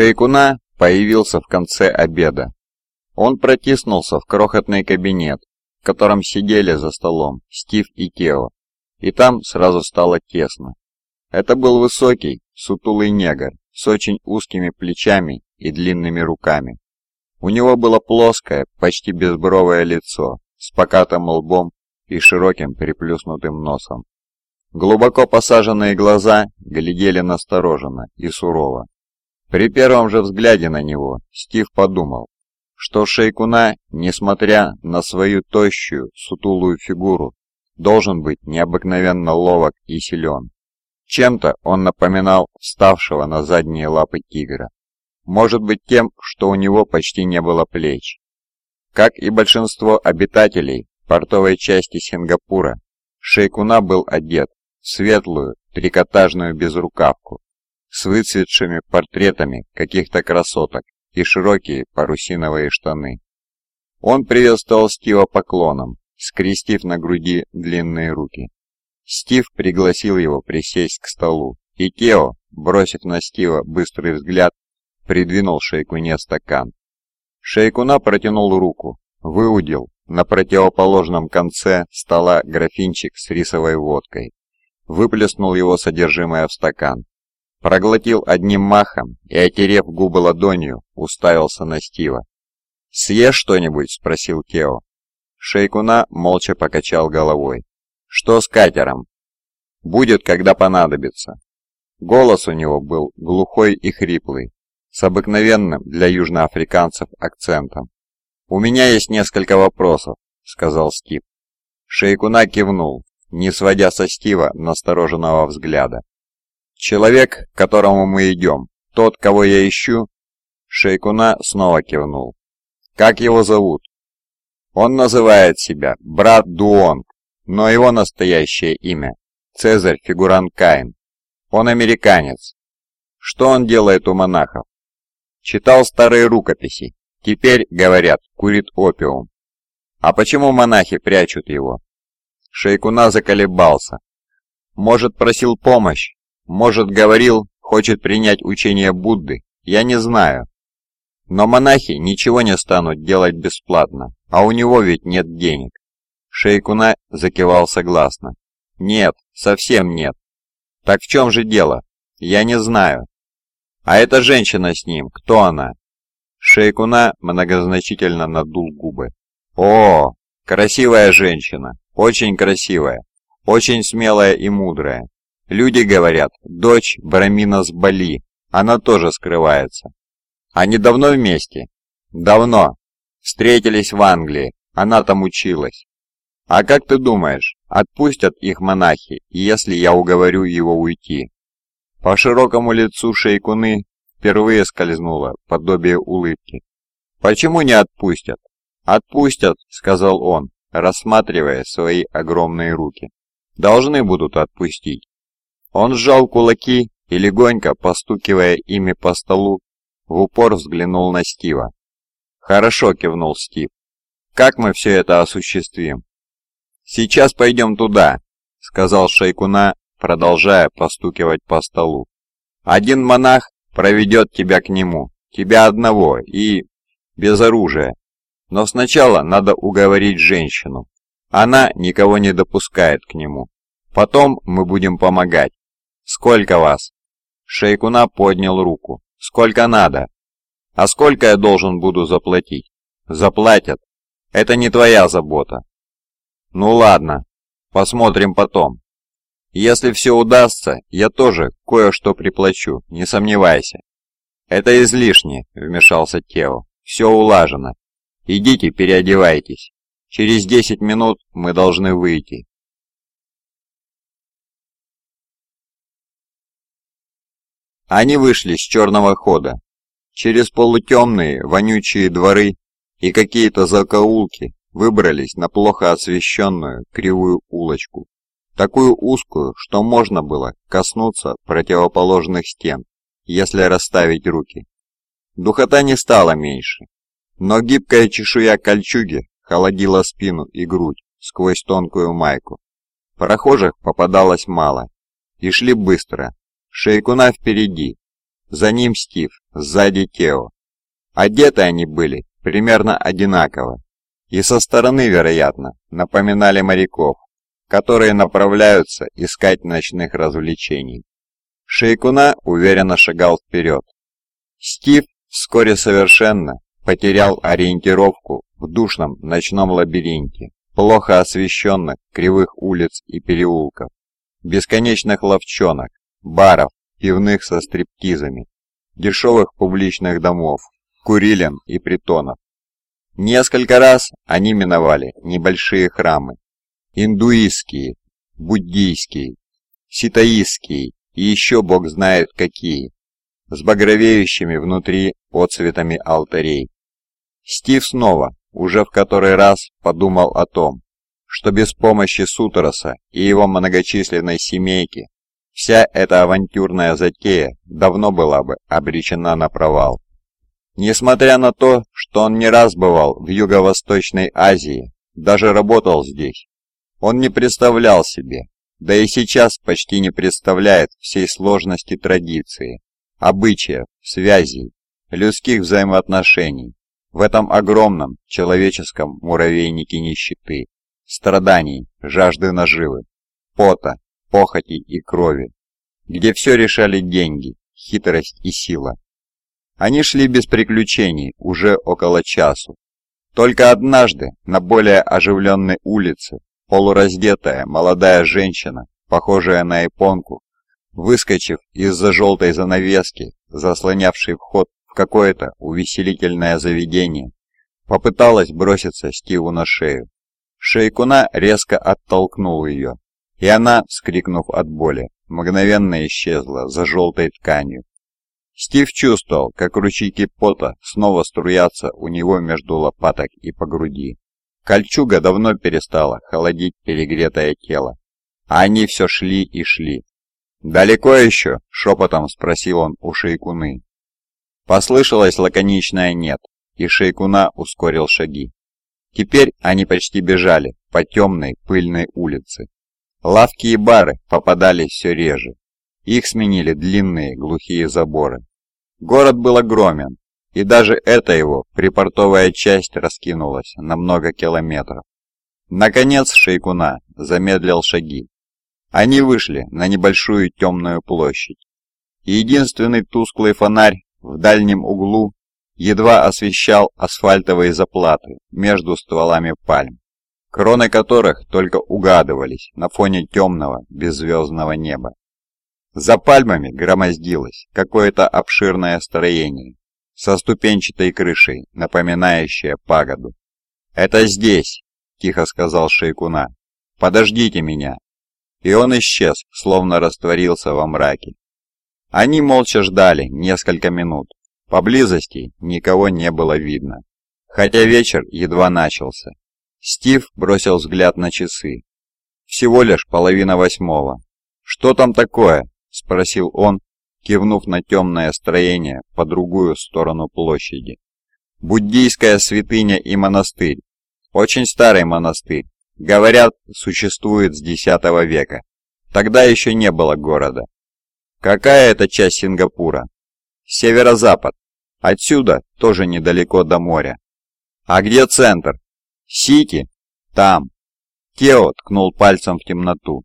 Шейкуна появился в конце обеда. Он протиснулся в крохотный кабинет, в котором сидели за столом Стив и Тео, и там сразу стало тесно. Это был высокий, сутулый негр с очень узкими плечами и длинными руками. У него было плоское, почти безбровое лицо с покатым лбом и широким приплюснутым носом. Глубоко посаженные глаза глядели настороженно и сурово. При первом же взгляде на него Стив подумал, что Шейкуна, несмотря на свою тощую, сутулую фигуру, должен быть необыкновенно ловок и силен. Чем-то он напоминал вставшего на задние лапы тигра. Может быть тем, что у него почти не было плеч. Как и большинство обитателей портовой части Сингапура, Шейкуна был одет в светлую трикотажную безрукавку, с выцветшими портретами каких-то красоток и широкие парусиновые штаны. Он приветствовал Стива поклоном, скрестив на груди длинные руки. Стив пригласил его присесть к столу, и Тео, бросив на Стива быстрый взгляд, придвинул Шейкуне стакан. Шейкуна протянул руку, выудил на противоположном конце стола графинчик с рисовой водкой, выплеснул его содержимое в стакан проглотил одним махом и, отерев губы ладонью, уставился на Стива. «Съешь что-нибудь?» — спросил Тео. Шейкуна молча покачал головой. «Что с катером?» «Будет, когда понадобится». Голос у него был глухой и хриплый, с обыкновенным для южноафриканцев акцентом. «У меня есть несколько вопросов», — сказал Стив. Шейкуна кивнул, не сводя со Стива настороженного взгляда. «Человек, к которому мы идем, тот, кого я ищу?» Шейкуна снова кивнул. «Как его зовут?» «Он называет себя брат Дуонг, но его настоящее имя – Цезарь Фигуран Каин. Он американец. Что он делает у монахов?» «Читал старые рукописи. Теперь, говорят, курит опиум. А почему монахи прячут его?» Шейкуна заколебался. «Может, просил помощь?» Может, говорил, хочет принять учение Будды, я не знаю. Но монахи ничего не станут делать бесплатно, а у него ведь нет денег. Шейкуна закивал согласно. Нет, совсем нет. Так в чем же дело? Я не знаю. А эта женщина с ним, кто она? Шейкуна многозначительно надул губы. О, красивая женщина, очень красивая, очень смелая и мудрая. Люди говорят, дочь Брамина с Бали, она тоже скрывается. Они давно вместе? Давно. Встретились в Англии, она там училась. А как ты думаешь, отпустят их монахи, если я уговорю его уйти? По широкому лицу шейкуны впервые скользнуло подобие улыбки. «Почему не отпустят?» «Отпустят», — сказал он, рассматривая свои огромные руки. «Должны будут отпустить. Он сжал кулаки и, легонько постукивая ими по столу, в упор взглянул на Стива. «Хорошо», — кивнул Стив. «Как мы все это осуществим?» «Сейчас пойдем туда», — сказал Шейкуна, продолжая постукивать по столу. «Один монах проведет тебя к нему, тебя одного и... без оружия. Но сначала надо уговорить женщину. Она никого не допускает к нему. Потом мы будем помогать. «Сколько вас?» Шейкуна поднял руку. «Сколько надо?» «А сколько я должен буду заплатить?» «Заплатят. Это не твоя забота». «Ну ладно, посмотрим потом. Если все удастся, я тоже кое-что приплачу, не сомневайся». «Это излишне», — вмешался Тео. «Все улажено. Идите переодевайтесь. Через 10 минут мы должны выйти». Они вышли с черного хода. Через полутемные, вонючие дворы и какие-то закоулки выбрались на плохо освещенную кривую улочку. Такую узкую, что можно было коснуться противоположных стен, если расставить руки. Духота не стала меньше, но гибкая чешуя кольчуги холодила спину и грудь сквозь тонкую майку. Прохожих попадалось мало, и шли быстро, Шейкуна впереди. За ним Стив, сзади Тео. Одеты они были примерно одинаково, и со стороны, вероятно, напоминали моряков, которые направляются искать ночных развлечений. Шейкуна уверенно шагал вперед. Стив вскоре совершенно потерял ориентировку в душном ночном лабиринте, плохо освещенных кривых улиц и переулков, бесконечных ловчонок, баров, пивных со стриптизами, дешевых публичных домов, курилен и притонов. Несколько раз они миновали небольшие храмы, индуистские, буддийские, ситаистские и еще бог знает какие, с багровеющими внутри отцветами алтарей. Стив снова, уже в который раз, подумал о том, что без помощи Сутороса и его многочисленной семейки вся эта авантюрная затея давно была бы обречена на провал. Несмотря на то, что он не раз бывал в Юго-Восточной Азии, даже работал здесь, он не представлял себе, да и сейчас почти не представляет всей сложности традиции, обычаев, связей, людских взаимоотношений в этом огромном человеческом муравейнике нищеты, страданий, жажды наживы, пота, похоти и крови, где все решали деньги, хитрость и сила. Они шли без приключений уже около часу. Только однажды на более оживленной улице полураздетая молодая женщина, похожая на японку, выскочив из-за желтой занавески, заслонявшей вход в какое-то увеселительное заведение, попыталась броситься Стиву на шею. Шейкуна резко оттолкнул ее, и она, вскрикнув от боли, мгновенно исчезла за желтой тканью. Стив чувствовал, как ручейки пота снова струятся у него между лопаток и по груди. Кольчуга давно перестала холодить перегретое тело. А они все шли и шли. «Далеко еще?» — шепотом спросил он у Шейкуны. Послышалось лаконичное «нет», и Шейкуна ускорил шаги. Теперь они почти бежали по темной пыльной улице. Лавки и бары попадались все реже. Их сменили длинные глухие заборы. Город был огромен, и даже эта его припортовая часть раскинулась на много километров. Наконец Шейкуна замедлил шаги. Они вышли на небольшую темную площадь. Единственный тусклый фонарь в дальнем углу едва освещал асфальтовые заплаты между стволами пальм, кроны которых только угадывались на фоне темного беззвездного неба. За пальмами громоздилось какое-то обширное строение, со ступенчатой крышей, напоминающая пагоду. «Это здесь», — тихо сказал Шейкуна. «Подождите меня». И он исчез, словно растворился во мраке. Они молча ждали несколько минут. Поблизости никого не было видно. Хотя вечер едва начался. Стив бросил взгляд на часы. Всего лишь половина восьмого. «Что там такое?» – спросил он, кивнув на темное строение по другую сторону площади. «Буддийская святыня и монастырь. Очень старый монастырь. Говорят, существует с X века. Тогда еще не было города. Какая это часть Сингапура? Северо-запад. Отсюда тоже недалеко до моря. А где центр? Сити? Там. Тео ткнул пальцем в темноту.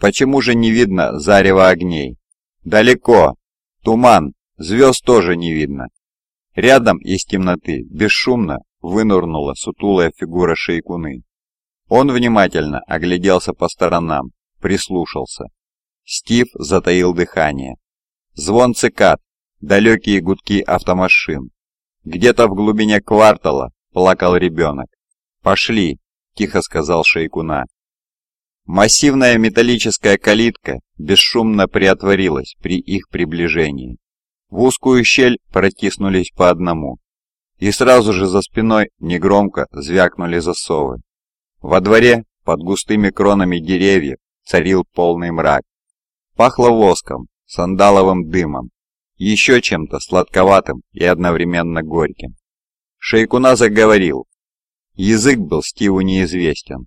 Почему же не видно зарева огней? Далеко. Туман. Звезд тоже не видно. Рядом из темноты бесшумно вынырнула сутулая фигура шейкуны. Он внимательно огляделся по сторонам, прислушался. Стив затаил дыхание. Звон цикад, далекие гудки автомашин. Где-то в глубине квартала плакал ребенок. «Пошли», — тихо сказал Шейкуна. Массивная металлическая калитка бесшумно приотворилась при их приближении. В узкую щель протиснулись по одному. И сразу же за спиной негромко звякнули засовы. Во дворе, под густыми кронами деревьев, царил полный мрак. Пахло воском, сандаловым дымом, еще чем-то сладковатым и одновременно горьким. Шейкуна заговорил. Язык был Стиву неизвестен,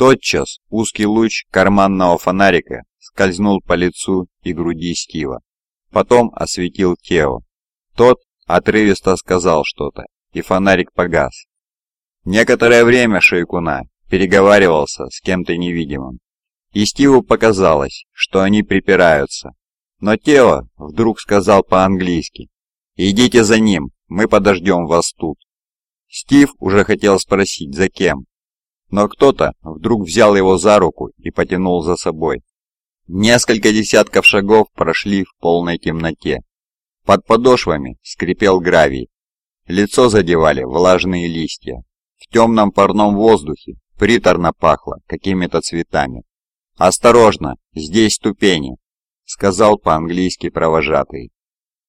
Тотчас узкий луч карманного фонарика скользнул по лицу и груди Стива. Потом осветил Тео. Тот отрывисто сказал что-то, и фонарик погас. Некоторое время Шейкуна переговаривался с кем-то невидимым, и Стиву показалось, что они припираются. Но Тео вдруг сказал по-английски «Идите за ним, мы подождем вас тут». Стив уже хотел спросить, за кем, но кто-то вдруг взял его за руку и потянул за собой. Несколько десятков шагов прошли в полной темноте. Под подошвами скрипел гравий. Лицо задевали влажные листья. В темном парном воздухе приторно пахло какими-то цветами. «Осторожно, здесь ступени», — сказал по-английски провожатый.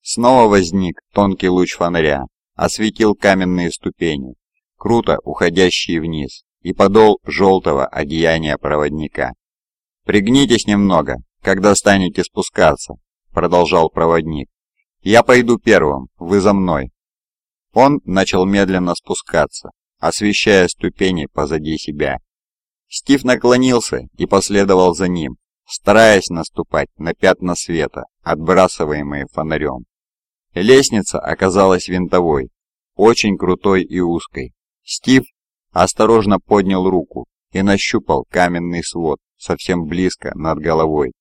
Снова возник тонкий луч фонаря, осветил каменные ступени, круто уходящие вниз, и подол желтого одеяния проводника. «Пригнитесь немного, когда станете спускаться», — продолжал проводник. «Я пойду первым, вы за мной». Он начал медленно спускаться, освещая ступени позади себя. Стив наклонился и последовал за ним, стараясь наступать на пятна света, отбрасываемые фонарем. Лестница оказалась винтовой, очень крутой и узкой. Стив осторожно поднял руку и нащупал каменный свод совсем близко над головой.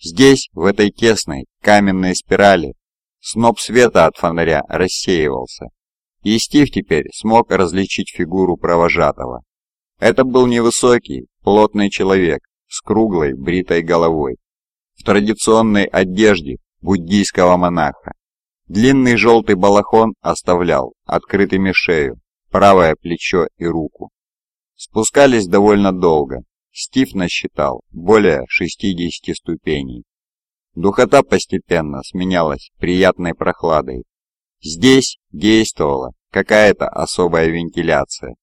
Здесь, в этой тесной каменной спирали, сноп света от фонаря рассеивался, и Стив теперь смог различить фигуру провожатого. Это был невысокий, плотный человек с круглой, бритой головой, в традиционной одежде буддийского монаха. Длинный желтый балахон оставлял открытыми шею, правое плечо и руку. Спускались довольно долго. Стив насчитал более 60 ступеней. Духота постепенно сменялась приятной прохладой. Здесь действовала какая-то особая вентиляция.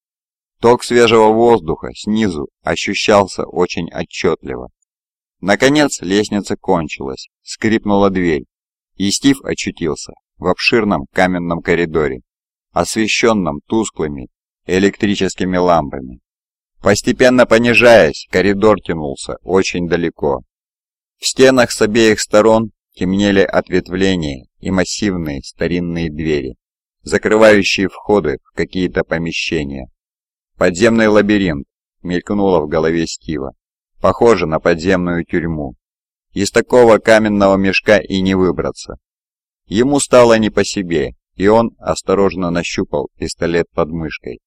Ток свежего воздуха снизу ощущался очень отчетливо. Наконец лестница кончилась, скрипнула дверь, и Стив очутился в обширном каменном коридоре, освещенном тусклыми электрическими лампами. Постепенно понижаясь, коридор тянулся очень далеко. В стенах с обеих сторон темнели ответвления и массивные старинные двери, закрывающие входы в какие-то помещения. Подземный лабиринт мелькнуло в голове Стива. Похоже на подземную тюрьму. Из такого каменного мешка и не выбраться. Ему стало не по себе, и он осторожно нащупал пистолет под мышкой.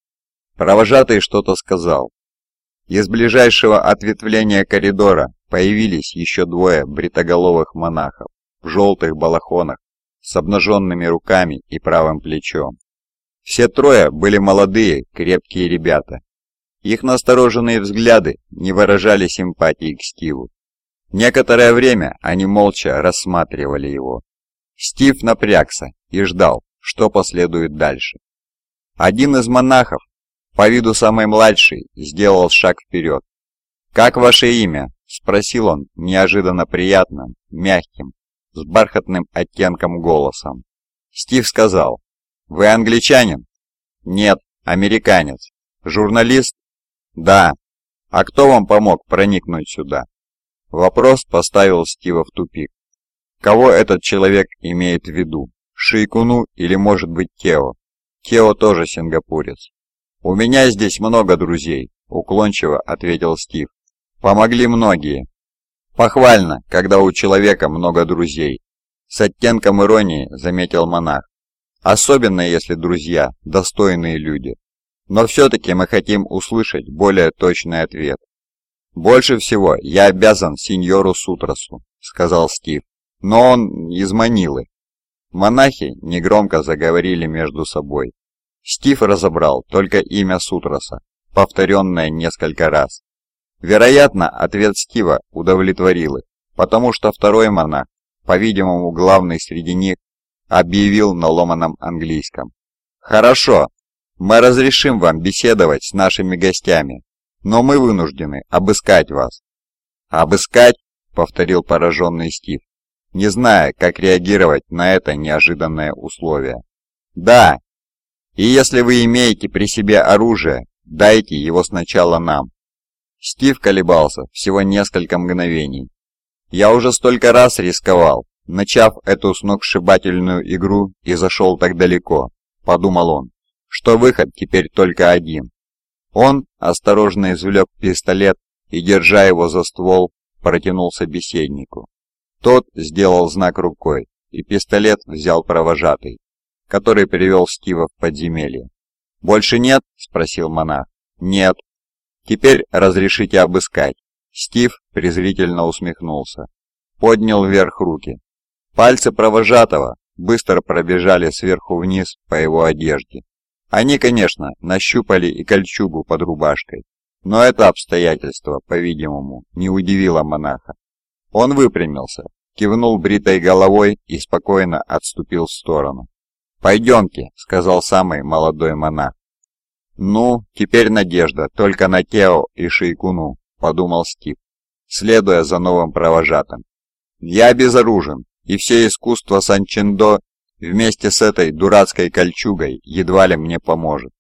Провожатый что-то сказал. Из ближайшего ответвления коридора появились еще двое бритоголовых монахов в желтых балахонах с обнаженными руками и правым плечом. Все трое были молодые, крепкие ребята. Их настороженные взгляды не выражали симпатии к Стиву. Некоторое время они молча рассматривали его. Стив напрягся и ждал, что последует дальше. Один из монахов, по виду самый младший, сделал шаг вперед. «Как ваше имя?» – спросил он неожиданно приятным, мягким, с бархатным оттенком голосом. Стив сказал, «Вы англичанин?» «Нет, американец». «Журналист?» «Да». «А кто вам помог проникнуть сюда?» Вопрос поставил Стива в тупик. Кого этот человек имеет в виду? Шейкуну или, может быть, Тео. Тео тоже сингапурец. «У меня здесь много друзей», — уклончиво ответил Стив. «Помогли многие». «Похвально, когда у человека много друзей», — с оттенком иронии заметил монах. «Особенно, если друзья — достойные люди. Но все-таки мы хотим услышать более точный ответ». «Больше всего я обязан сеньору Сутрасу», — сказал Стив. «Но он из Манилы, Монахи негромко заговорили между собой. Стив разобрал только имя Сутраса, повторенное несколько раз. Вероятно, ответ Стива удовлетворил их, потому что второй монах, по-видимому главный среди них, объявил на ломаном английском. «Хорошо, мы разрешим вам беседовать с нашими гостями, но мы вынуждены обыскать вас». «Обыскать?» — повторил пораженный Стив не зная, как реагировать на это неожиданное условие. «Да, и если вы имеете при себе оружие, дайте его сначала нам». Стив колебался всего несколько мгновений. «Я уже столько раз рисковал, начав эту сногсшибательную игру и зашел так далеко, подумал он, что выход теперь только один. Он осторожно извлек пистолет и, держа его за ствол, протянул собеседнику. Тот сделал знак рукой, и пистолет взял провожатый, который привел Стива в подземелье. «Больше нет?» – спросил монах. «Нет». «Теперь разрешите обыскать». Стив презрительно усмехнулся. Поднял вверх руки. Пальцы провожатого быстро пробежали сверху вниз по его одежде. Они, конечно, нащупали и кольчугу под рубашкой, но это обстоятельство, по-видимому, не удивило монаха. Он выпрямился, кивнул бритой головой и спокойно отступил в сторону. «Пойдемте», — сказал самый молодой монах. «Ну, теперь надежда только на Тео и Шейкуну», — подумал Стив, следуя за новым провожатым. «Я безоружен, и все искусство Санчендо вместе с этой дурацкой кольчугой едва ли мне поможет.